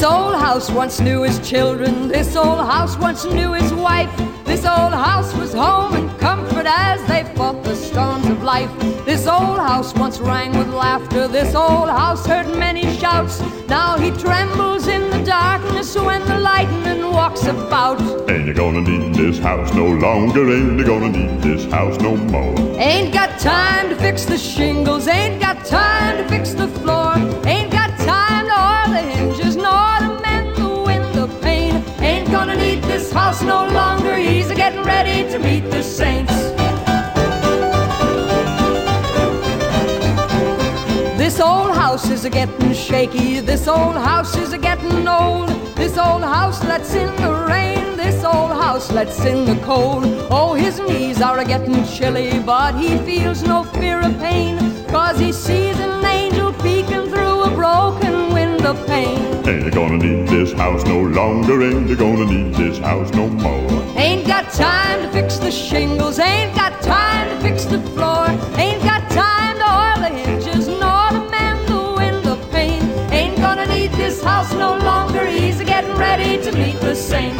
house once knew his children. This old house once knew his wife. This old house was home and comfort as they fought the storms of life. This old house once rang with laughter. This old house heard many shouts. Now he trembles in the darkness when the lightning walks about. Ain't you gonna need this house no longer? Ain't you gonna need this house no more? Ain't got time to fix the shingles. Ain't got time this house no longer. He's a getting ready to meet the saints. This old house is a getting shaky. This old house is a getting old. This old house lets in the rain. This old house lets in the cold. Oh, his knees are a getting chilly, but he feels no fear of pain. Cause he sees an angel peeking through a broken window pane. Ain't gonna need this house no longer? Ain't gonna need this house no more? Ain't got time to fix the shingles, ain't got time to fix the floor, ain't got time to oil the hinges nor to mend the window pane. Ain't gonna need this house no longer, he's getting ready to meet the saints.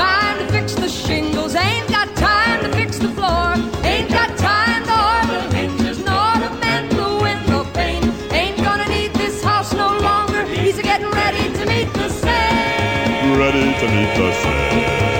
ready to meet the saints.